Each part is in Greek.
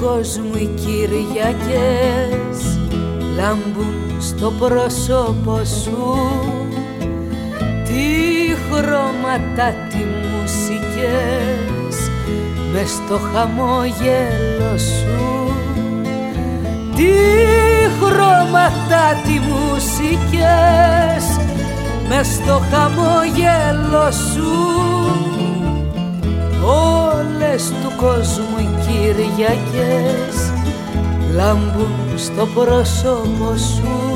κόσμου οι Κυριακές λάμπουν στο πρόσωπο σου. Τι χρώματα, τι μουσικές μες στο χαμόγελο σου. Τι χρώματα, τι μουσικές μες στο χαμόγελο σου όλες του κόσμου οι Κυριακές λάμπουν στο πρόσωπο σου.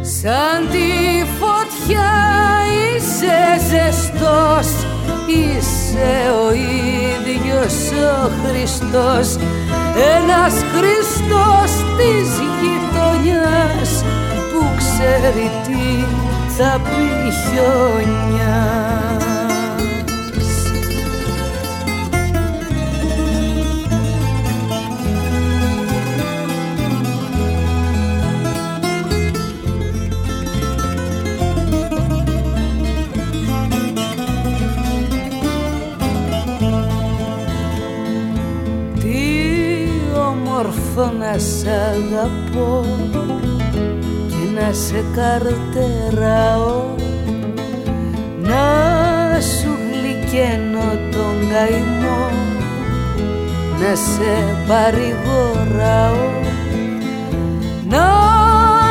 Σαν τη φωτιά είσαι ζεστός Είσαι ο ίδιος ο Χριστός Ένας Χριστός της γειτονιάς Που ξέρει τι θα πει χιονιά όμορφο να σ' αγαπώ. και να σε καρτεράω να σου γλυκένω τον καημό να σε παρηγοράω να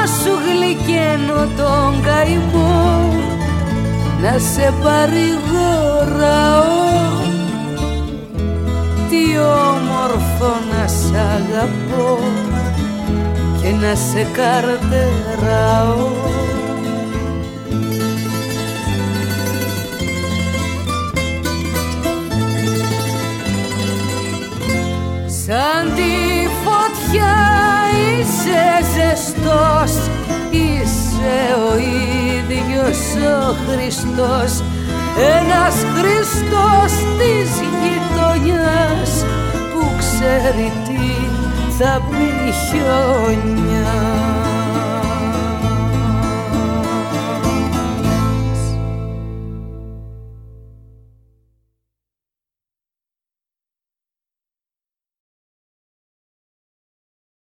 σου γλυκένω τον καημό να σε παρηγοράω. Τι όμορφο να σ' αγαπώ και να σε καρτεράω. Σαν τη φωτιά είσαι ζεστός Είσαι ο ίδιος ο Χριστός. Ένας Χριστός της γειτονιάς Που ξέρει τι θα πει χιόνια